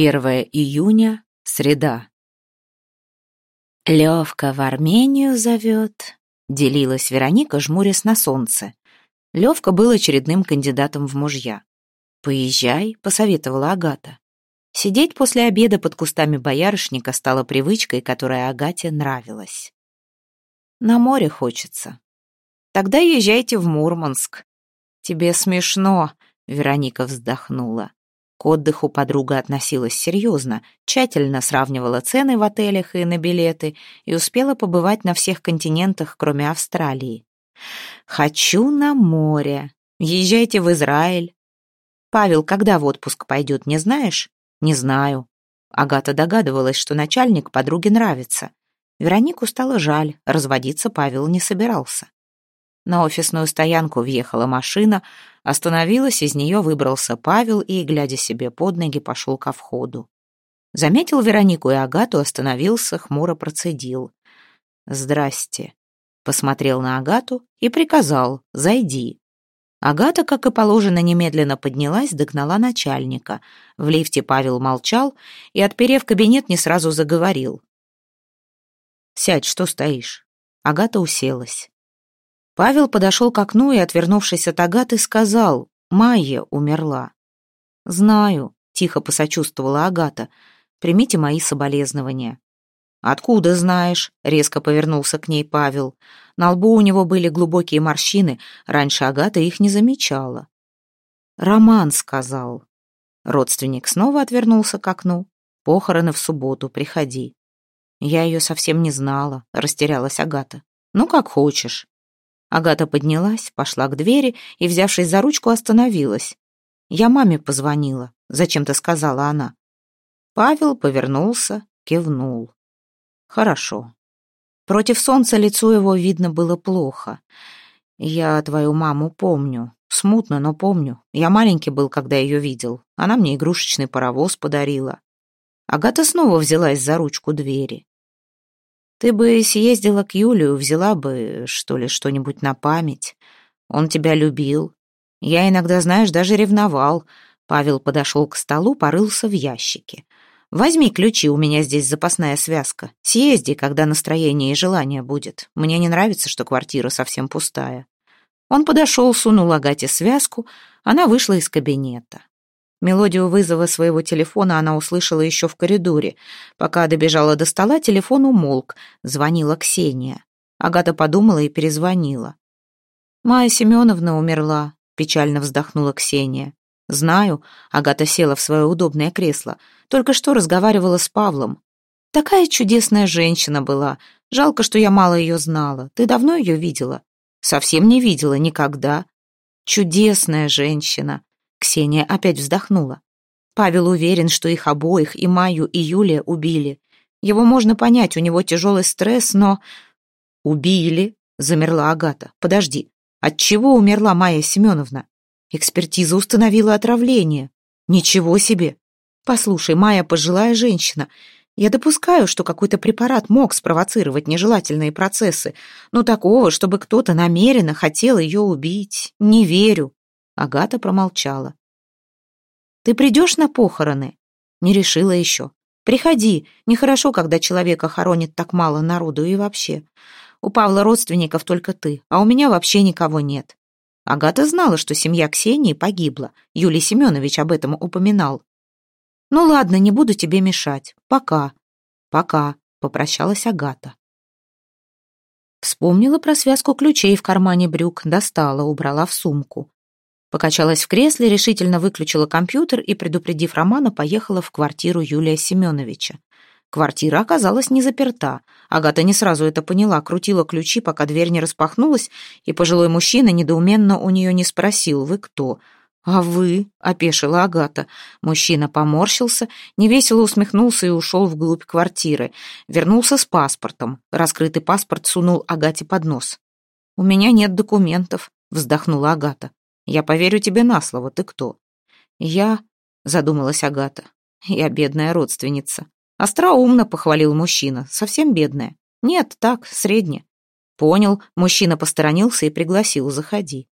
1 июня, среда. «Левка в Армению зовет», — делилась Вероника, жмурясь на солнце. Левка был очередным кандидатом в мужья. «Поезжай», — посоветовала Агата. Сидеть после обеда под кустами боярышника стало привычкой, которая Агате нравилась. «На море хочется». «Тогда езжайте в Мурманск». «Тебе смешно», — Вероника вздохнула. К отдыху подруга относилась серьезно, тщательно сравнивала цены в отелях и на билеты и успела побывать на всех континентах, кроме Австралии. «Хочу на море. Езжайте в Израиль». «Павел, когда в отпуск пойдет, не знаешь?» «Не знаю». Агата догадывалась, что начальник подруге нравится. Веронику стало жаль, разводиться Павел не собирался. На офисную стоянку въехала машина, остановилась, из нее выбрался Павел и, глядя себе под ноги, пошел ко входу. Заметил Веронику и Агату, остановился, хмуро процедил. «Здрасте». Посмотрел на Агату и приказал «Зайди». Агата, как и положено, немедленно поднялась, догнала начальника. В лифте Павел молчал и, отперев кабинет, не сразу заговорил. «Сядь, что стоишь?» Агата уселась. Павел подошел к окну и, отвернувшись от Агаты, сказал, «Майя умерла». «Знаю», — тихо посочувствовала Агата, «примите мои соболезнования». «Откуда знаешь?» — резко повернулся к ней Павел. На лбу у него были глубокие морщины, раньше Агата их не замечала. «Роман сказал». Родственник снова отвернулся к окну. «Похороны в субботу, приходи». «Я ее совсем не знала», — растерялась Агата. «Ну, как хочешь». Агата поднялась, пошла к двери и, взявшись за ручку, остановилась. «Я маме позвонила», — зачем-то сказала она. Павел повернулся, кивнул. «Хорошо». Против солнца лицо его видно было плохо. «Я твою маму помню. Смутно, но помню. Я маленький был, когда ее видел. Она мне игрушечный паровоз подарила». Агата снова взялась за ручку двери. Ты бы съездила к Юлию, взяла бы, что ли, что-нибудь на память. Он тебя любил. Я иногда, знаешь, даже ревновал. Павел подошел к столу, порылся в ящике. Возьми ключи, у меня здесь запасная связка. Съезди, когда настроение и желание будет. Мне не нравится, что квартира совсем пустая. Он подошел, сунул Агате связку, она вышла из кабинета. Мелодию вызова своего телефона она услышала еще в коридоре. Пока добежала до стола, телефон умолк. Звонила Ксения. Агата подумала и перезвонила. «Майя Семеновна умерла», — печально вздохнула Ксения. «Знаю», — Агата села в свое удобное кресло. «Только что разговаривала с Павлом. Такая чудесная женщина была. Жалко, что я мало ее знала. Ты давно ее видела?» «Совсем не видела, никогда». «Чудесная женщина», Ксения опять вздохнула. Павел уверен, что их обоих, и Майю, и Юлия, убили. Его можно понять, у него тяжелый стресс, но... «Убили?» — замерла Агата. «Подожди, от чего умерла Майя Семеновна?» Экспертиза установила отравление. «Ничего себе! Послушай, Майя пожилая женщина. Я допускаю, что какой-то препарат мог спровоцировать нежелательные процессы, но такого, чтобы кто-то намеренно хотел ее убить, не верю. Агата промолчала. «Ты придешь на похороны?» Не решила еще. «Приходи. Нехорошо, когда человека хоронит так мало народу и вообще. У Павла родственников только ты, а у меня вообще никого нет». Агата знала, что семья Ксении погибла. Юлий Семенович об этом упоминал. «Ну ладно, не буду тебе мешать. Пока». «Пока», — попрощалась Агата. Вспомнила про связку ключей в кармане брюк, достала, убрала в сумку. Покачалась в кресле, решительно выключила компьютер и, предупредив Романа, поехала в квартиру Юлия Семеновича. Квартира оказалась не заперта. Агата не сразу это поняла, крутила ключи, пока дверь не распахнулась, и пожилой мужчина недоуменно у нее не спросил «Вы кто?» «А вы?» — опешила Агата. Мужчина поморщился, невесело усмехнулся и ушел вглубь квартиры. Вернулся с паспортом. Раскрытый паспорт сунул Агате под нос. «У меня нет документов», — вздохнула Агата. Я поверю тебе на слово, ты кто?» «Я...» — задумалась Агата. «Я бедная родственница». Остроумно похвалил мужчина. Совсем бедная. «Нет, так, средняя». «Понял». Мужчина посторонился и пригласил. «Заходи».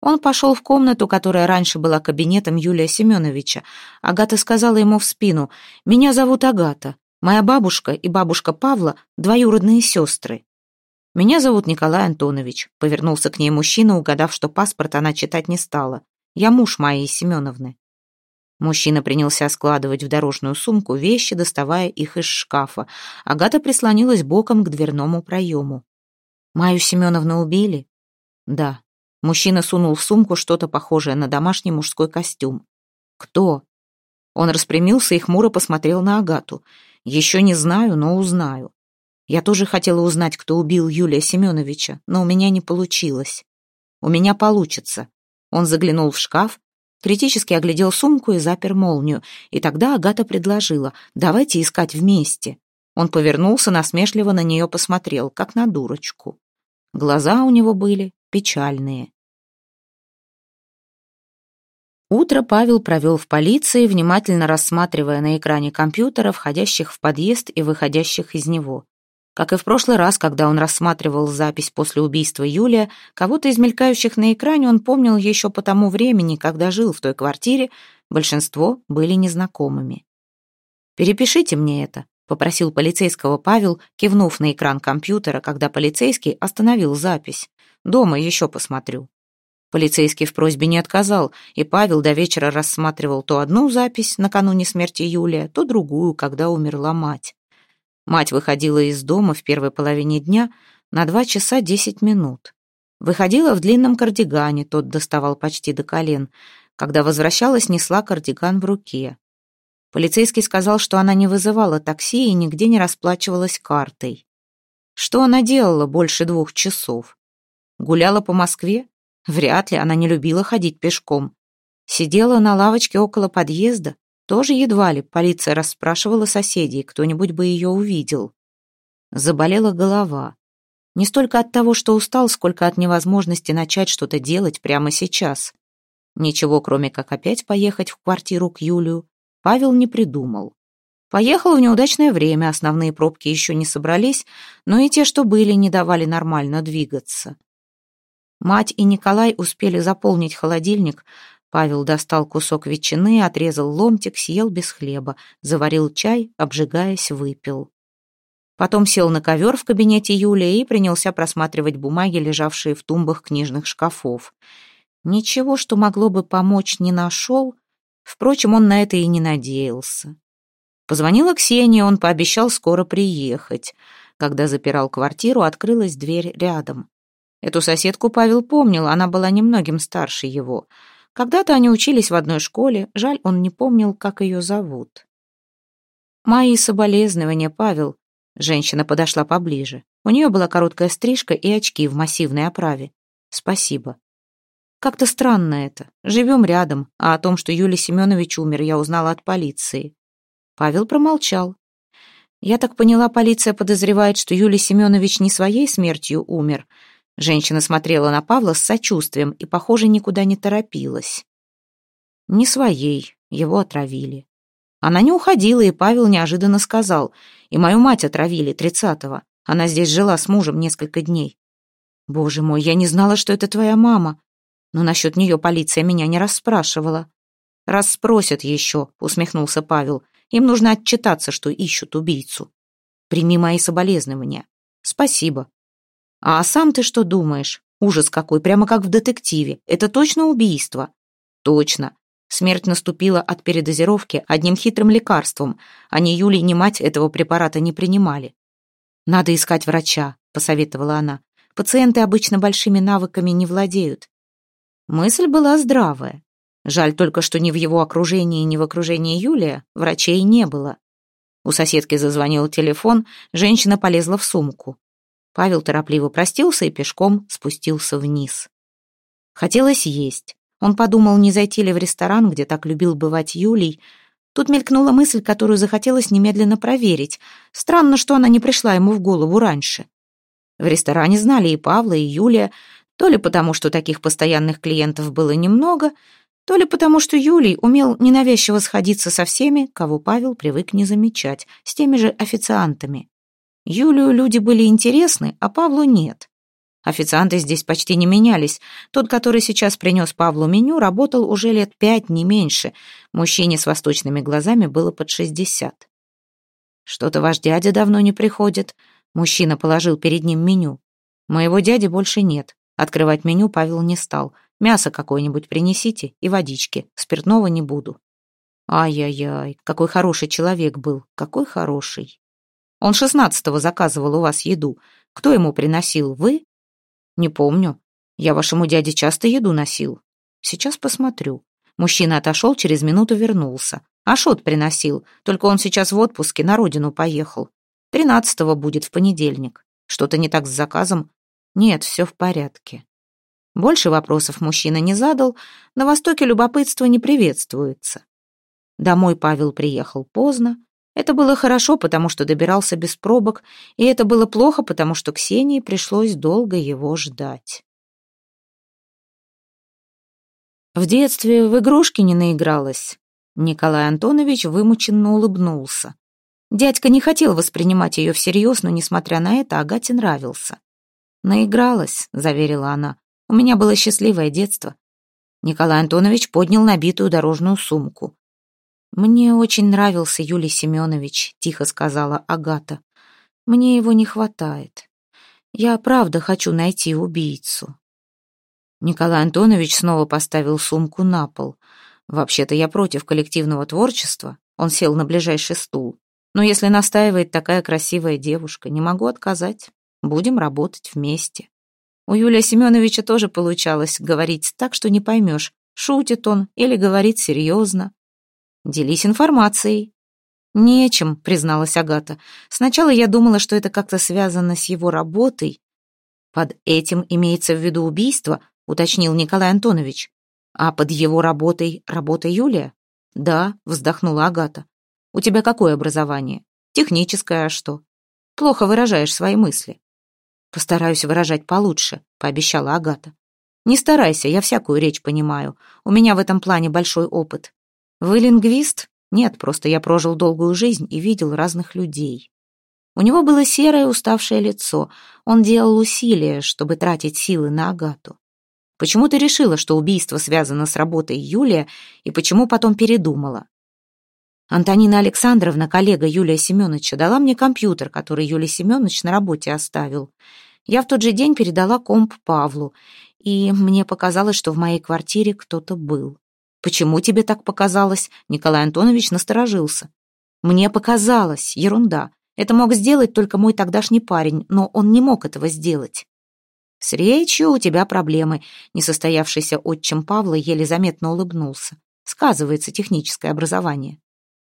Он пошел в комнату, которая раньше была кабинетом Юлия Семеновича. Агата сказала ему в спину, «Меня зовут Агата. Моя бабушка и бабушка Павла — двоюродные сестры». «Меня зовут Николай Антонович», — повернулся к ней мужчина, угадав, что паспорт она читать не стала. «Я муж Майи Семеновны». Мужчина принялся складывать в дорожную сумку вещи, доставая их из шкафа. Агата прислонилась боком к дверному проему. «Майю Семеновну убили?» «Да», Мужчина сунул в сумку что-то похожее на домашний мужской костюм. «Кто?» Он распрямился и хмуро посмотрел на Агату. «Еще не знаю, но узнаю. Я тоже хотела узнать, кто убил Юлия Семеновича, но у меня не получилось. У меня получится». Он заглянул в шкаф, критически оглядел сумку и запер молнию. И тогда Агата предложила «давайте искать вместе». Он повернулся, насмешливо на нее посмотрел, как на дурочку. Глаза у него были печальные. Утро Павел провел в полиции, внимательно рассматривая на экране компьютера входящих в подъезд и выходящих из него. Как и в прошлый раз, когда он рассматривал запись после убийства Юлия, кого-то из мелькающих на экране он помнил еще по тому времени, когда жил в той квартире, большинство были незнакомыми. «Перепишите мне это», — попросил полицейского Павел, кивнув на экран компьютера, когда полицейский остановил запись. Дома еще посмотрю». Полицейский в просьбе не отказал, и Павел до вечера рассматривал то одну запись накануне смерти Юлия, то другую, когда умерла мать. Мать выходила из дома в первой половине дня на два часа десять минут. Выходила в длинном кардигане, тот доставал почти до колен. Когда возвращалась, несла кардиган в руке. Полицейский сказал, что она не вызывала такси и нигде не расплачивалась картой. Что она делала больше двух часов? Гуляла по Москве? Вряд ли, она не любила ходить пешком. Сидела на лавочке около подъезда? Тоже едва ли, полиция расспрашивала соседей, кто-нибудь бы ее увидел. Заболела голова. Не столько от того, что устал, сколько от невозможности начать что-то делать прямо сейчас. Ничего, кроме как опять поехать в квартиру к Юлию, Павел не придумал. Поехал в неудачное время, основные пробки еще не собрались, но и те, что были, не давали нормально двигаться. Мать и Николай успели заполнить холодильник. Павел достал кусок ветчины, отрезал ломтик, съел без хлеба, заварил чай, обжигаясь, выпил. Потом сел на ковер в кабинете Юлии и принялся просматривать бумаги, лежавшие в тумбах книжных шкафов. Ничего, что могло бы помочь, не нашел. Впрочем, он на это и не надеялся. Позвонила Ксения, он пообещал скоро приехать. Когда запирал квартиру, открылась дверь рядом. Эту соседку Павел помнил, она была немногим старше его. Когда-то они учились в одной школе, жаль, он не помнил, как ее зовут. «Мои соболезнования, Павел». Женщина подошла поближе. У нее была короткая стрижка и очки в массивной оправе. «Спасибо». «Как-то странно это. Живем рядом, а о том, что Юлий Семенович умер, я узнала от полиции». Павел промолчал. «Я так поняла, полиция подозревает, что Юлий Семенович не своей смертью умер, Женщина смотрела на Павла с сочувствием и, похоже, никуда не торопилась. Не своей, его отравили. Она не уходила, и Павел неожиданно сказал, и мою мать отравили тридцатого. Она здесь жила с мужем несколько дней. Боже мой, я не знала, что это твоя мама. Но насчет нее полиция меня не расспрашивала. «Расспросят еще», — усмехнулся Павел. «Им нужно отчитаться, что ищут убийцу. Прими мои соболезнования». «Спасибо», «А сам ты что думаешь? Ужас какой, прямо как в детективе. Это точно убийство?» «Точно. Смерть наступила от передозировки одним хитрым лекарством, а ни Юлий, ни мать этого препарата не принимали. «Надо искать врача», — посоветовала она. «Пациенты обычно большими навыками не владеют». Мысль была здравая. Жаль только, что ни в его окружении, ни в окружении Юлия врачей не было. У соседки зазвонил телефон, женщина полезла в сумку. Павел торопливо простился и пешком спустился вниз. Хотелось есть. Он подумал, не зайти ли в ресторан, где так любил бывать Юлий. Тут мелькнула мысль, которую захотелось немедленно проверить. Странно, что она не пришла ему в голову раньше. В ресторане знали и Павла, и Юлия, то ли потому, что таких постоянных клиентов было немного, то ли потому, что Юлий умел ненавязчиво сходиться со всеми, кого Павел привык не замечать, с теми же официантами. Юлию люди были интересны, а Павлу нет. Официанты здесь почти не менялись. Тот, который сейчас принес Павлу меню, работал уже лет пять, не меньше. Мужчине с восточными глазами было под шестьдесят. «Что-то ваш дядя давно не приходит». Мужчина положил перед ним меню. «Моего дяди больше нет». Открывать меню Павел не стал. «Мясо какое-нибудь принесите и водички. Спиртного не буду». «Ай-яй-яй, какой хороший человек был, какой хороший». «Он шестнадцатого заказывал у вас еду. Кто ему приносил, вы?» «Не помню. Я вашему дяде часто еду носил. Сейчас посмотрю». Мужчина отошел, через минуту вернулся. Ашот приносил, только он сейчас в отпуске, на родину поехал. Тринадцатого будет в понедельник. Что-то не так с заказом? Нет, все в порядке. Больше вопросов мужчина не задал, на Востоке любопытство не приветствуется. Домой Павел приехал поздно. Это было хорошо, потому что добирался без пробок, и это было плохо, потому что Ксении пришлось долго его ждать. В детстве в игрушки не наигралась. Николай Антонович вымученно улыбнулся. Дядька не хотел воспринимать ее всерьез, но, несмотря на это, Агате нравился. «Наигралась», — заверила она. «У меня было счастливое детство». Николай Антонович поднял набитую дорожную сумку. «Мне очень нравился Юлий Семенович», — тихо сказала Агата. «Мне его не хватает. Я правда хочу найти убийцу». Николай Антонович снова поставил сумку на пол. «Вообще-то я против коллективного творчества». Он сел на ближайший стул. «Но если настаивает такая красивая девушка, не могу отказать. Будем работать вместе». У Юлия Семеновича тоже получалось говорить так, что не поймешь, шутит он или говорит серьезно. Делись информацией». «Нечем», — призналась Агата. «Сначала я думала, что это как-то связано с его работой». «Под этим имеется в виду убийство», — уточнил Николай Антонович. «А под его работой работа Юлия?» «Да», — вздохнула Агата. «У тебя какое образование?» «Техническое, а что?» «Плохо выражаешь свои мысли». «Постараюсь выражать получше», — пообещала Агата. «Не старайся, я всякую речь понимаю. У меня в этом плане большой опыт. «Вы лингвист?» «Нет, просто я прожил долгую жизнь и видел разных людей». У него было серое уставшее лицо. Он делал усилия, чтобы тратить силы на Агату. Почему ты решила, что убийство связано с работой Юлия, и почему потом передумала? Антонина Александровна, коллега Юлия Семеновича, дала мне компьютер, который Юлий Семенович на работе оставил. Я в тот же день передала комп Павлу, и мне показалось, что в моей квартире кто-то был. «Почему тебе так показалось?» Николай Антонович насторожился. «Мне показалось. Ерунда. Это мог сделать только мой тогдашний парень, но он не мог этого сделать». «С речью у тебя проблемы», — несостоявшийся отчим Павла еле заметно улыбнулся. «Сказывается техническое образование».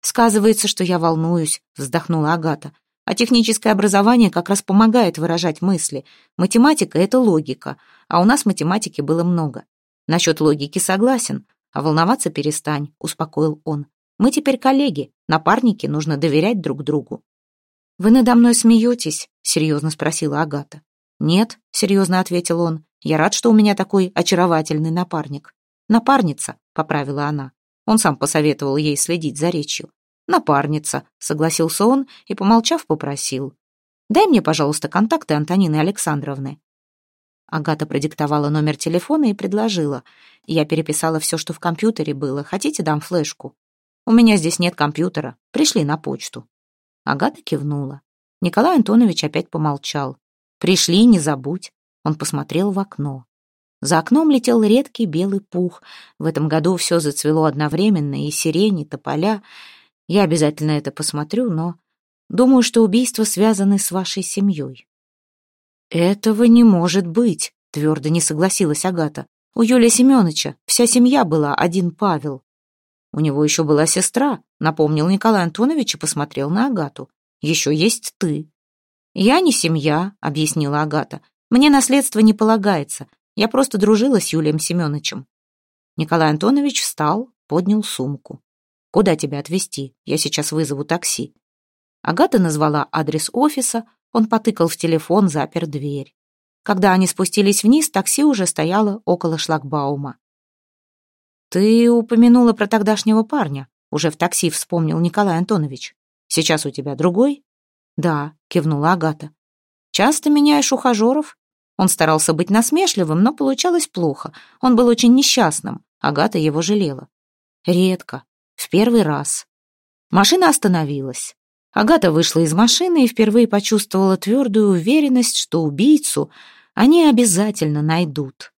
«Сказывается, что я волнуюсь», — вздохнула Агата. «А техническое образование как раз помогает выражать мысли. Математика — это логика, а у нас математики было много. Насчет логики согласен, а волноваться перестань, успокоил он. Мы теперь коллеги, напарники, нужно доверять друг другу. Вы надо мной смеетесь? Серьезно спросила Агата. Нет, серьезно ответил он. Я рад, что у меня такой очаровательный напарник. Напарница, поправила она. Он сам посоветовал ей следить за речью. «Напарница», — согласился он и, помолчав, попросил. «Дай мне, пожалуйста, контакты Антонины Александровны». Агата продиктовала номер телефона и предложила. Я переписала все, что в компьютере было. Хотите, дам флешку? У меня здесь нет компьютера. Пришли на почту. Агата кивнула. Николай Антонович опять помолчал. «Пришли, не забудь». Он посмотрел в окно. За окном летел редкий белый пух. В этом году все зацвело одновременно, и сирень, и тополя. Я обязательно это посмотрю, но думаю, что убийства связаны с вашей семьей. «Этого не может быть», — твердо не согласилась Агата. «У Юлия Семеновича вся семья была, один Павел». «У него еще была сестра», — напомнил Николай Антонович и посмотрел на Агату. «Еще есть ты». «Я не семья», — объяснила Агата. «Мне наследство не полагается. Я просто дружила с Юлием Семеновичем». Николай Антонович встал, поднял сумку. «Куда тебя отвезти? Я сейчас вызову такси». Агата назвала адрес офиса, он потыкал в телефон, запер дверь. Когда они спустились вниз, такси уже стояло около шлагбаума. «Ты упомянула про тогдашнего парня», — уже в такси вспомнил Николай Антонович. «Сейчас у тебя другой?» «Да», — кивнула Агата. «Часто меняешь ухажеров?» Он старался быть насмешливым, но получалось плохо. Он был очень несчастным. Агата его жалела. Редко. В первый раз. Машина остановилась. Агата вышла из машины и впервые почувствовала твердую уверенность, что убийцу они обязательно найдут.